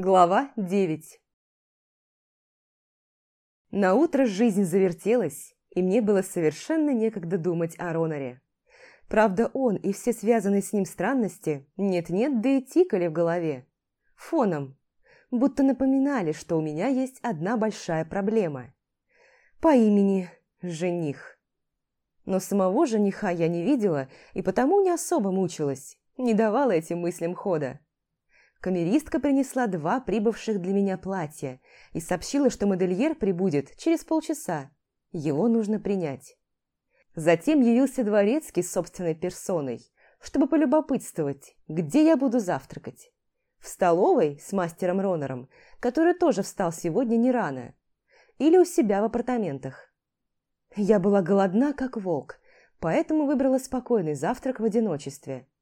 Глава 9 На утро жизнь завертелась, и мне было совершенно некогда думать о Ронаре. Правда, он и все связанные с ним странности нет-нет, да и тикали в голове. Фоном. Будто напоминали, что у меня есть одна большая проблема. По имени жених. Но самого жениха я не видела и потому не особо мучилась, не давала этим мыслям хода. Камеристка принесла два прибывших для меня платья и сообщила, что модельер прибудет через полчаса. Его нужно принять. Затем явился дворецкий с собственной персоной, чтобы полюбопытствовать, где я буду завтракать. В столовой с мастером Ронором, который тоже встал сегодня не рано, или у себя в апартаментах. Я была голодна, как волк, поэтому выбрала спокойный завтрак в одиночестве –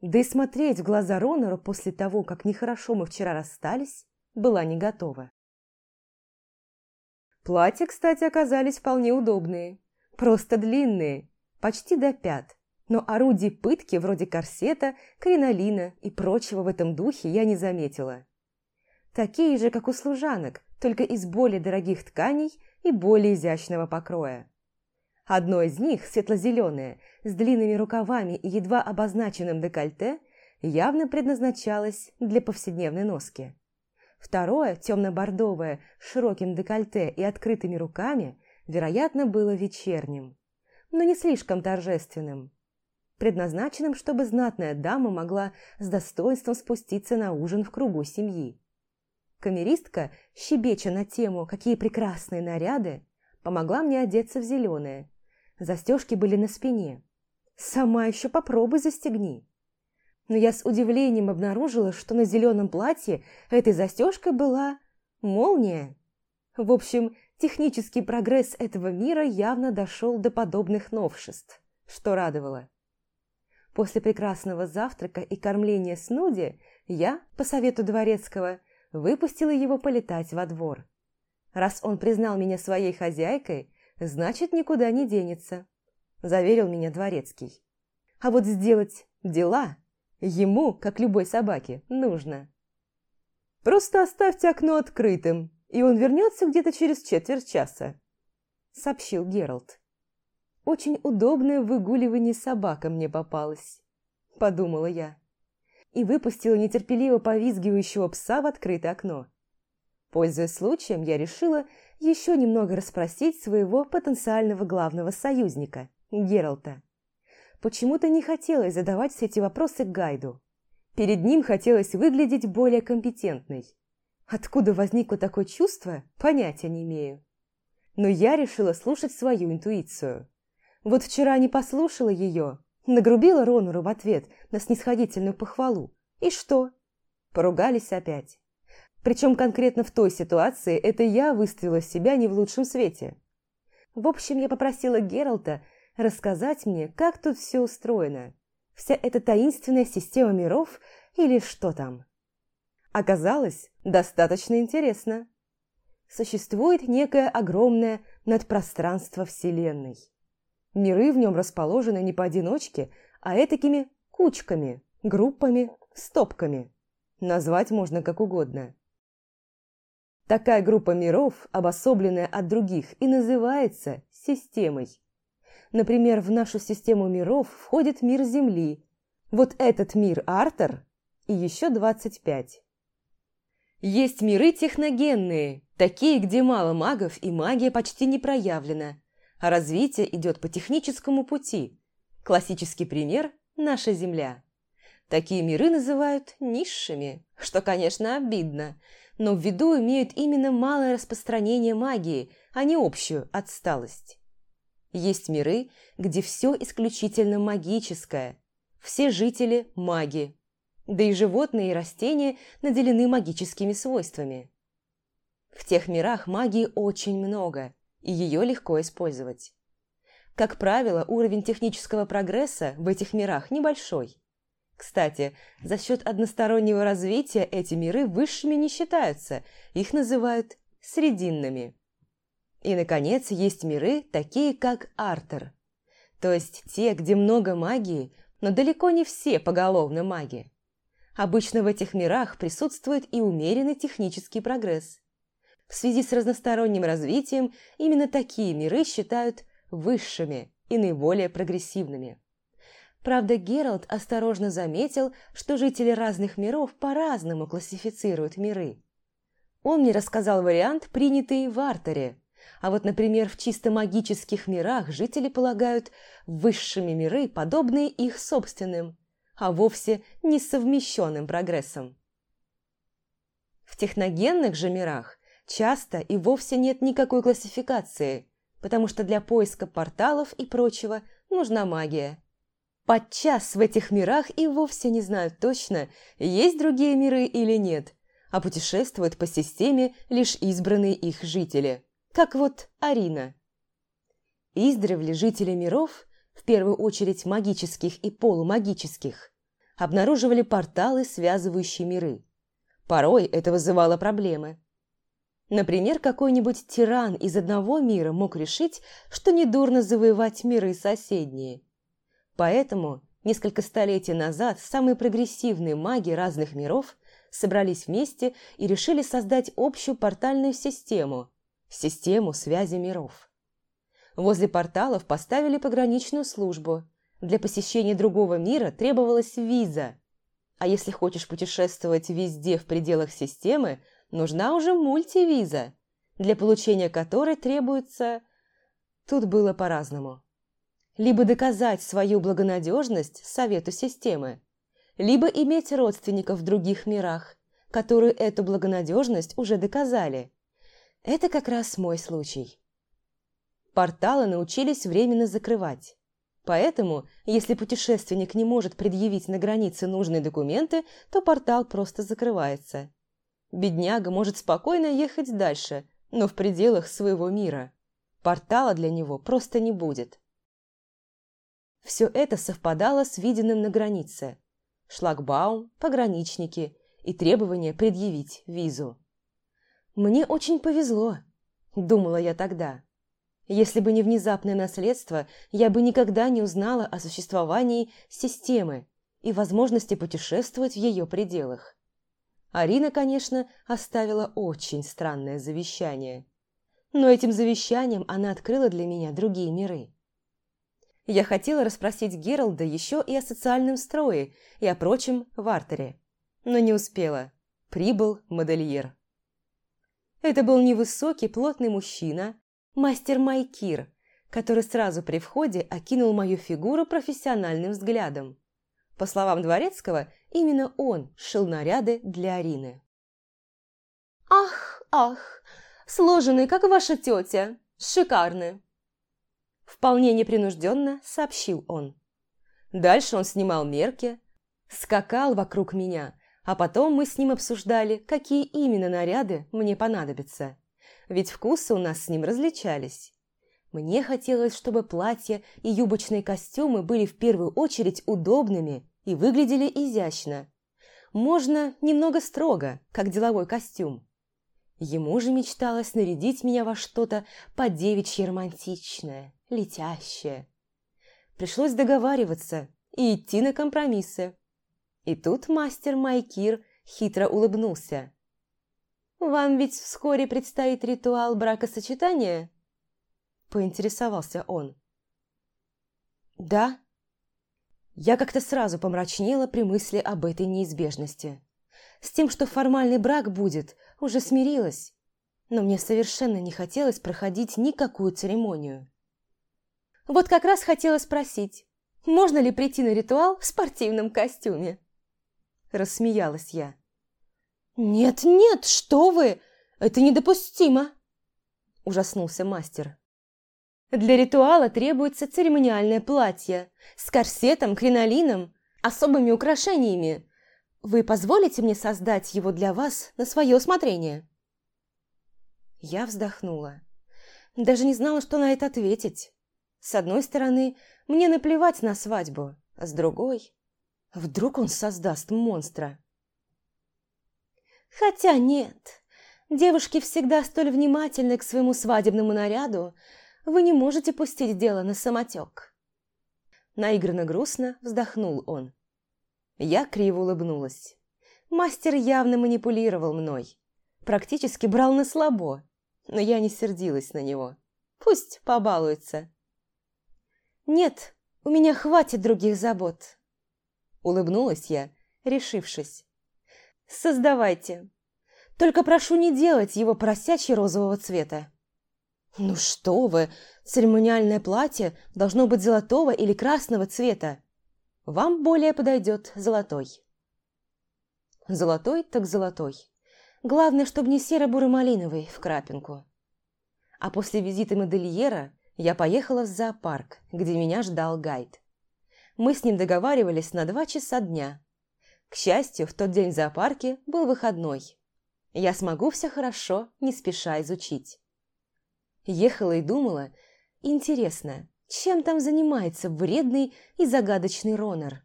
да и смотреть в глаза Ронора после того, как нехорошо мы вчера расстались, была не готова. Платья, кстати, оказались вполне удобные. Просто длинные, почти до пят. Но орудий пытки вроде корсета, кринолина и прочего в этом духе я не заметила. Такие же, как у служанок, только из более дорогих тканей и более изящного покроя. Одно из них, светло-зеленое, с длинными рукавами и едва обозначенным декольте, явно предназначалось для повседневной носки. Второе, темно-бордовое, с широким декольте и открытыми руками, вероятно, было вечерним, но не слишком торжественным, предназначенным, чтобы знатная дама могла с достоинством спуститься на ужин в кругу семьи. Камеристка, щебеча на тему, какие прекрасные наряды, помогла мне одеться в зеленое, Застежки были на спине. Сама еще попробуй застегни. Но я с удивлением обнаружила, что на зеленом платье этой застежкой была молния. В общем, технический прогресс этого мира явно дошел до подобных новшеств, что радовало. После прекрасного завтрака и кормления Снуди я, по совету Дворецкого, выпустила его полетать во двор. Раз он признал меня своей хозяйкой, значит, никуда не денется», – заверил меня Дворецкий. «А вот сделать дела ему, как любой собаке, нужно». «Просто оставьте окно открытым, и он вернется где-то через четверть часа», – сообщил Геральт. «Очень удобное выгуливание собака мне попалось», – подумала я. И выпустила нетерпеливо повизгивающего пса в открытое окно. Пользуясь случаем, я решила, еще немного расспросить своего потенциального главного союзника, Гералта. Почему-то не хотелось задавать все эти вопросы Гайду. Перед ним хотелось выглядеть более компетентной. Откуда возникло такое чувство, понятия не имею. Но я решила слушать свою интуицию. Вот вчера не послушала ее, нагрубила Ронору в ответ на снисходительную похвалу. И что? Поругались опять. Причем конкретно в той ситуации это я выставила себя не в лучшем свете. В общем, я попросила Гералта рассказать мне, как тут все устроено. Вся эта таинственная система миров или что там. Оказалось, достаточно интересно. Существует некое огромное надпространство Вселенной. Миры в нем расположены не поодиночке, а этакими кучками, группами, стопками. Назвать можно как угодно. Такая группа миров обособленная от других и называется системой. Например, в нашу систему миров входит мир Земли, вот этот мир Артер и еще 25. Есть миры техногенные, такие, где мало магов и магия почти не проявлена, а развитие идет по техническому пути. Классический пример – наша Земля. Такие миры называют низшими, что, конечно, обидно – но в виду имеют именно малое распространение магии, а не общую отсталость. Есть миры, где все исключительно магическое. Все жители – маги. Да и животные и растения наделены магическими свойствами. В тех мирах магии очень много, и ее легко использовать. Как правило, уровень технического прогресса в этих мирах небольшой. Кстати, за счет одностороннего развития эти миры высшими не считаются, их называют срединными. И, наконец, есть миры, такие как Артер, то есть те, где много магии, но далеко не все поголовно маги. Обычно в этих мирах присутствует и умеренный технический прогресс. В связи с разносторонним развитием именно такие миры считают высшими и наиболее прогрессивными. Правда, Гералт осторожно заметил, что жители разных миров по-разному классифицируют миры. Он мне рассказал вариант, принятый в Артере. А вот, например, в чисто магических мирах жители полагают высшими миры, подобные их собственным, а вовсе не совмещенным прогрессом. В техногенных же мирах часто и вовсе нет никакой классификации, потому что для поиска порталов и прочего нужна магия – Подчас в этих мирах и вовсе не знают точно, есть другие миры или нет, а путешествуют по системе лишь избранные их жители, как вот Арина. Издревле жители миров, в первую очередь магических и полумагических, обнаруживали порталы, связывающие миры. Порой это вызывало проблемы. Например, какой-нибудь тиран из одного мира мог решить, что недурно завоевать миры соседние – Поэтому несколько столетий назад самые прогрессивные маги разных миров собрались вместе и решили создать общую портальную систему, систему связи миров. Возле порталов поставили пограничную службу. Для посещения другого мира требовалась виза. А если хочешь путешествовать везде в пределах системы, нужна уже мультивиза, для получения которой требуется... Тут было по-разному либо доказать свою благонадежность Совету системы, либо иметь родственников в других мирах, которые эту благонадежность уже доказали. Это как раз мой случай. Порталы научились временно закрывать. Поэтому, если путешественник не может предъявить на границе нужные документы, то портал просто закрывается. Бедняга может спокойно ехать дальше, но в пределах своего мира. Портала для него просто не будет. Все это совпадало с виденным на границе. Шлагбаум, пограничники и требование предъявить визу. «Мне очень повезло», – думала я тогда. Если бы не внезапное наследство, я бы никогда не узнала о существовании системы и возможности путешествовать в ее пределах. Арина, конечно, оставила очень странное завещание. Но этим завещанием она открыла для меня другие миры. Я хотела расспросить Гералда еще и о социальном строе и о прочем в Артере, но не успела. Прибыл модельер. Это был невысокий, плотный мужчина, мастер Майкир, который сразу при входе окинул мою фигуру профессиональным взглядом. По словам Дворецкого, именно он шил наряды для Арины. «Ах, ах, сложенный, как ваша тетя, шикарны!» Вполне непринужденно сообщил он. Дальше он снимал мерки, скакал вокруг меня, а потом мы с ним обсуждали, какие именно наряды мне понадобятся. Ведь вкусы у нас с ним различались. Мне хотелось, чтобы платья и юбочные костюмы были в первую очередь удобными и выглядели изящно. Можно немного строго, как деловой костюм. Ему же мечталось нарядить меня во что-то подевичье романтичное летящее. Пришлось договариваться и идти на компромиссы. И тут мастер Майкир хитро улыбнулся. «Вам ведь вскоре предстоит ритуал бракосочетания?» Поинтересовался он. «Да?» Я как-то сразу помрачнела при мысли об этой неизбежности. С тем, что формальный брак будет, уже смирилась. Но мне совершенно не хотелось проходить никакую церемонию. Вот как раз хотела спросить, можно ли прийти на ритуал в спортивном костюме?» Рассмеялась я. «Нет-нет, что вы! Это недопустимо!» Ужаснулся мастер. «Для ритуала требуется церемониальное платье с корсетом, кринолином, особыми украшениями. Вы позволите мне создать его для вас на свое усмотрение?» Я вздохнула. Даже не знала, что на это ответить. С одной стороны, мне наплевать на свадьбу, а с другой... Вдруг он создаст монстра? Хотя нет, девушки всегда столь внимательны к своему свадебному наряду, вы не можете пустить дело на самотек. Наигранно грустно вздохнул он. Я криво улыбнулась. Мастер явно манипулировал мной. Практически брал на слабо, но я не сердилась на него. Пусть побалуется. «Нет, у меня хватит других забот», – улыбнулась я, решившись. «Создавайте. Только прошу не делать его просячий розового цвета». «Ну что вы, церемониальное платье должно быть золотого или красного цвета. Вам более подойдет золотой». «Золотой так золотой. Главное, чтобы не серо-буро-малиновый в крапинку». А после визита модельера я поехала в зоопарк, где меня ждал гайд. Мы с ним договаривались на два часа дня. К счастью, в тот день в зоопарке был выходной. Я смогу все хорошо, не спеша изучить. Ехала и думала, интересно, чем там занимается вредный и загадочный Ронер?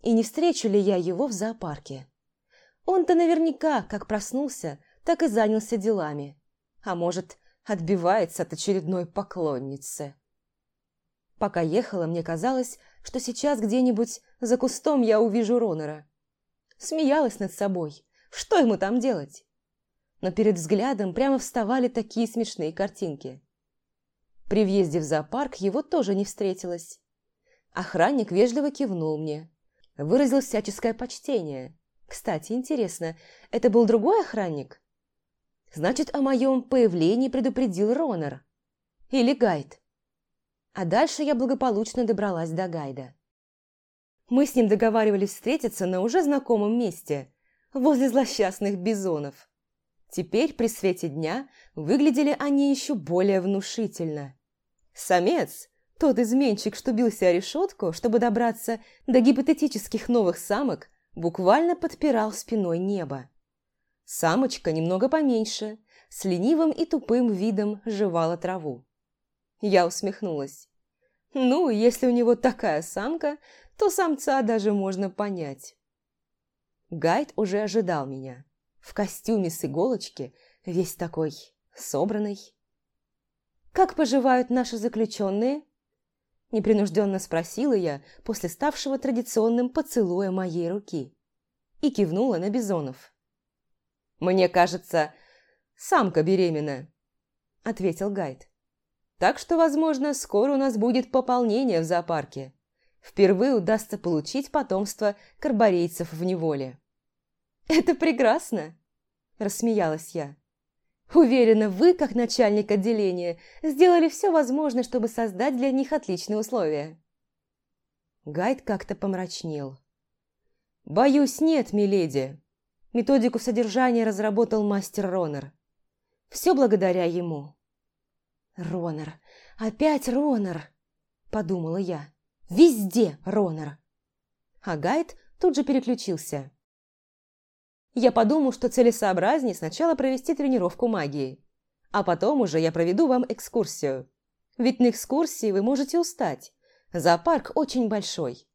И не встречу ли я его в зоопарке? Он-то наверняка как проснулся, так и занялся делами. А может, отбивается от очередной поклонницы. Пока ехала, мне казалось, что сейчас где-нибудь за кустом я увижу Ронора. Смеялась над собой. Что ему там делать? Но перед взглядом прямо вставали такие смешные картинки. При въезде в зоопарк его тоже не встретилось. Охранник вежливо кивнул мне. Выразил всяческое почтение. Кстати, интересно, это был другой охранник? Значит, о моем появлении предупредил Ронор. Или Гайд. А дальше я благополучно добралась до Гайда. Мы с ним договаривались встретиться на уже знакомом месте, возле злосчастных бизонов. Теперь при свете дня выглядели они еще более внушительно. Самец, тот изменщик, что бился о решетку, чтобы добраться до гипотетических новых самок, буквально подпирал спиной небо. Самочка немного поменьше, с ленивым и тупым видом жевала траву. Я усмехнулась. Ну, если у него такая самка, то самца даже можно понять. Гайд уже ожидал меня. В костюме с иголочки, весь такой собранный. «Как поживают наши заключенные?» Непринужденно спросила я после ставшего традиционным поцелуя моей руки. И кивнула на Бизонов. Мне кажется, самка беременна», – ответил гайд. «Так что, возможно, скоро у нас будет пополнение в зоопарке. Впервые удастся получить потомство карборейцев в неволе». «Это прекрасно!» – рассмеялась я. «Уверена, вы, как начальник отделения, сделали все возможное, чтобы создать для них отличные условия». Гайд как-то помрачнел. «Боюсь, нет, миледи. Методику содержания разработал мастер Ронер. Все благодаря ему. «Ронер! Опять Ронер!» – подумала я. «Везде Ронер!» А гайд тут же переключился. Я подумал, что целесообразнее сначала провести тренировку магии, а потом уже я проведу вам экскурсию. Ведь на экскурсии вы можете устать. Зоопарк очень большой,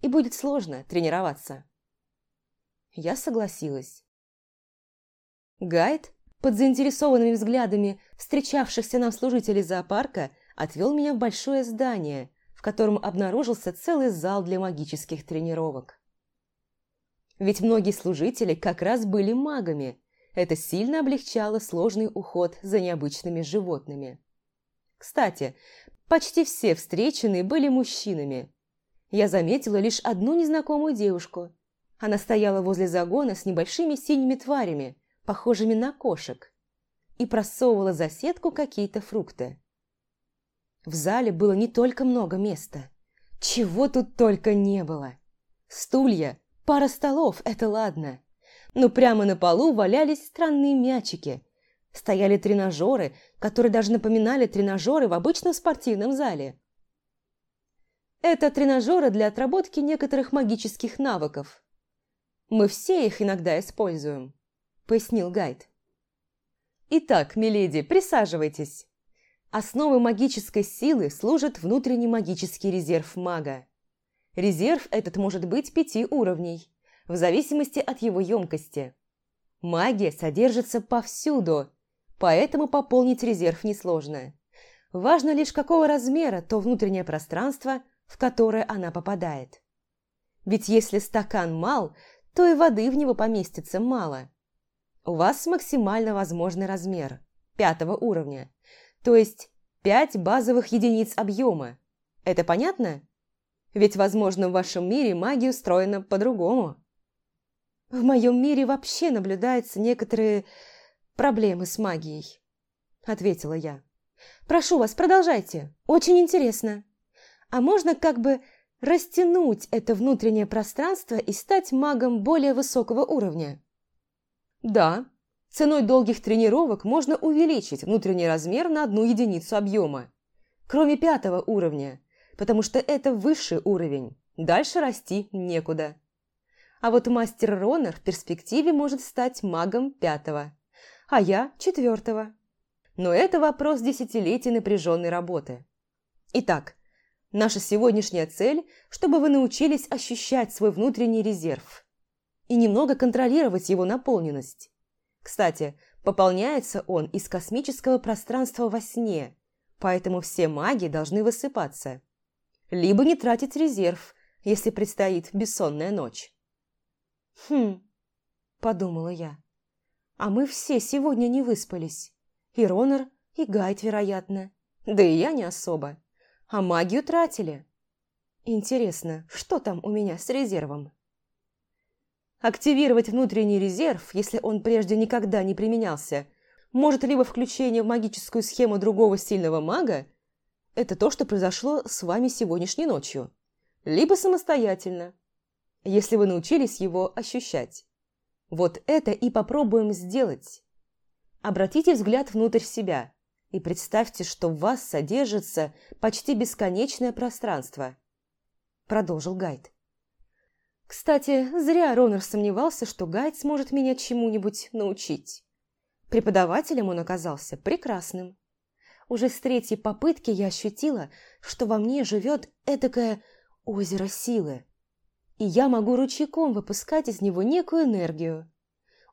и будет сложно тренироваться. Я согласилась. Гайд, под заинтересованными взглядами встречавшихся нам служителей зоопарка, отвел меня в большое здание, в котором обнаружился целый зал для магических тренировок. Ведь многие служители как раз были магами. Это сильно облегчало сложный уход за необычными животными. Кстати, почти все встреченные были мужчинами. Я заметила лишь одну незнакомую девушку – она стояла возле загона с небольшими синими тварями, похожими на кошек, и просовывала за сетку какие-то фрукты. В зале было не только много места. Чего тут только не было. Стулья, пара столов, это ладно. Но прямо на полу валялись странные мячики. Стояли тренажеры, которые даже напоминали тренажеры в обычном спортивном зале. Это тренажеры для отработки некоторых магических навыков, мы все их иногда используем», – пояснил гайд. «Итак, миледи, присаживайтесь. Основой магической силы служит внутренний магический резерв мага. Резерв этот может быть пяти уровней, в зависимости от его емкости. Магия содержится повсюду, поэтому пополнить резерв несложно. Важно лишь какого размера то внутреннее пространство, в которое она попадает. Ведь если стакан мал, то и воды в него поместится мало. У вас максимально возможный размер пятого уровня, то есть пять базовых единиц объема. Это понятно? Ведь, возможно, в вашем мире магия устроена по-другому. В моем мире вообще наблюдаются некоторые проблемы с магией, ответила я. Прошу вас, продолжайте. Очень интересно. А можно как бы растянуть это внутреннее пространство и стать магом более высокого уровня. Да, ценой долгих тренировок можно увеличить внутренний размер на одну единицу объема, кроме пятого уровня, потому что это высший уровень, дальше расти некуда. А вот мастер Ронер в перспективе может стать магом пятого, а я четвертого. Но это вопрос десятилетий напряженной работы. Итак, Наша сегодняшняя цель, чтобы вы научились ощущать свой внутренний резерв и немного контролировать его наполненность. Кстати, пополняется он из космического пространства во сне, поэтому все маги должны высыпаться. Либо не тратить резерв, если предстоит бессонная ночь. «Хм», – подумала я, – «а мы все сегодня не выспались. И Ронор, и Гайд, вероятно. Да и я не особо» а магию тратили. Интересно, что там у меня с резервом? Активировать внутренний резерв, если он прежде никогда не применялся, может либо включение в магическую схему другого сильного мага, это то, что произошло с вами сегодняшней ночью, либо самостоятельно, если вы научились его ощущать. Вот это и попробуем сделать. Обратите взгляд внутрь себя – и представьте, что в вас содержится почти бесконечное пространство. Продолжил Гайд. Кстати, зря Ронер сомневался, что Гайд сможет меня чему-нибудь научить. Преподавателем он оказался прекрасным. Уже с третьей попытки я ощутила, что во мне живет эдакое озеро силы. И я могу ручейком выпускать из него некую энергию.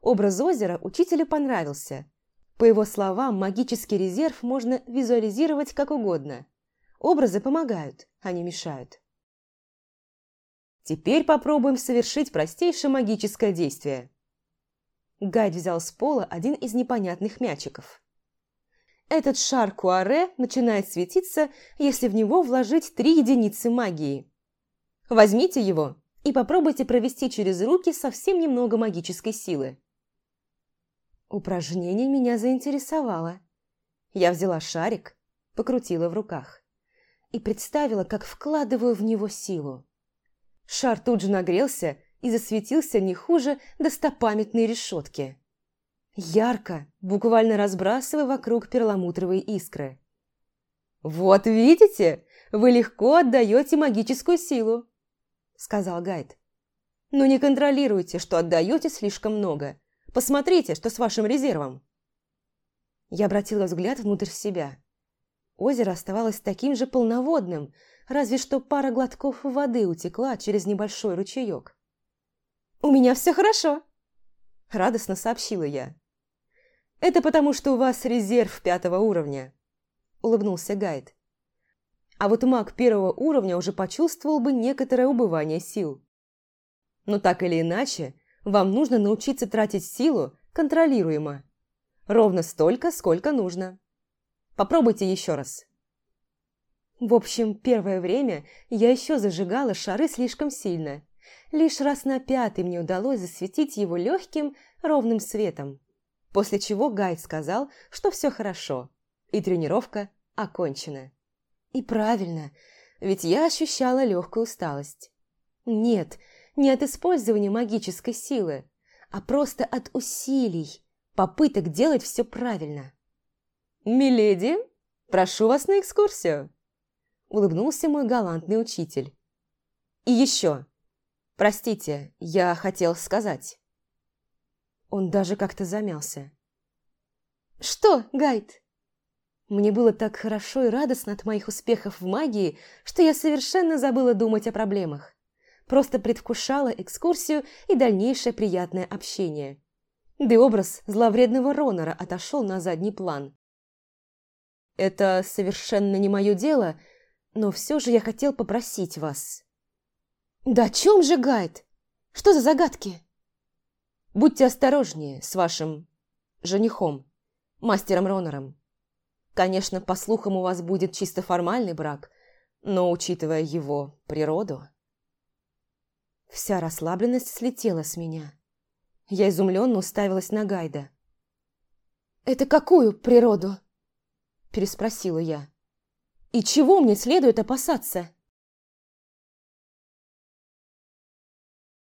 Образ озера учителю понравился – по его словам, магический резерв можно визуализировать как угодно. Образы помогают, а не мешают. Теперь попробуем совершить простейшее магическое действие. Гайд взял с пола один из непонятных мячиков. Этот шар Куаре начинает светиться, если в него вложить три единицы магии. Возьмите его и попробуйте провести через руки совсем немного магической силы. Упражнение меня заинтересовало. Я взяла шарик, покрутила в руках и представила, как вкладываю в него силу. Шар тут же нагрелся и засветился не хуже достопамятной решетки. Ярко, буквально разбрасывая вокруг перламутровые искры. «Вот видите, вы легко отдаете магическую силу», — сказал гайд. «Но не контролируйте, что отдаете слишком много. Посмотрите, что с вашим резервом!» Я обратила взгляд внутрь себя. Озеро оставалось таким же полноводным, разве что пара глотков воды утекла через небольшой ручеек. «У меня все хорошо!» – радостно сообщила я. «Это потому, что у вас резерв пятого уровня», – улыбнулся гайд. А вот маг первого уровня уже почувствовал бы некоторое убывание сил. Но так или иначе, вам нужно научиться тратить силу контролируемо. Ровно столько, сколько нужно. Попробуйте еще раз. В общем, первое время я еще зажигала шары слишком сильно. Лишь раз на пятый мне удалось засветить его легким, ровным светом. После чего гайд сказал, что все хорошо, и тренировка окончена. И правильно, ведь я ощущала легкую усталость. Нет, не от использования магической силы, а просто от усилий, попыток делать все правильно. «Миледи, прошу вас на экскурсию!» Улыбнулся мой галантный учитель. «И еще! Простите, я хотел сказать...» Он даже как-то замялся. «Что, Гайд?» Мне было так хорошо и радостно от моих успехов в магии, что я совершенно забыла думать о проблемах просто предвкушала экскурсию и дальнейшее приятное общение. Да и образ зловредного Ронора отошел на задний план. «Это совершенно не мое дело, но все же я хотел попросить вас». «Да о чем же, Гайд? Что за загадки?» «Будьте осторожнее с вашим женихом, мастером Ронором. Конечно, по слухам, у вас будет чисто формальный брак, но учитывая его природу...» Вся расслабленность слетела с меня. Я изумленно уставилась на Гайда. «Это какую природу?» – переспросила я. «И чего мне следует опасаться?»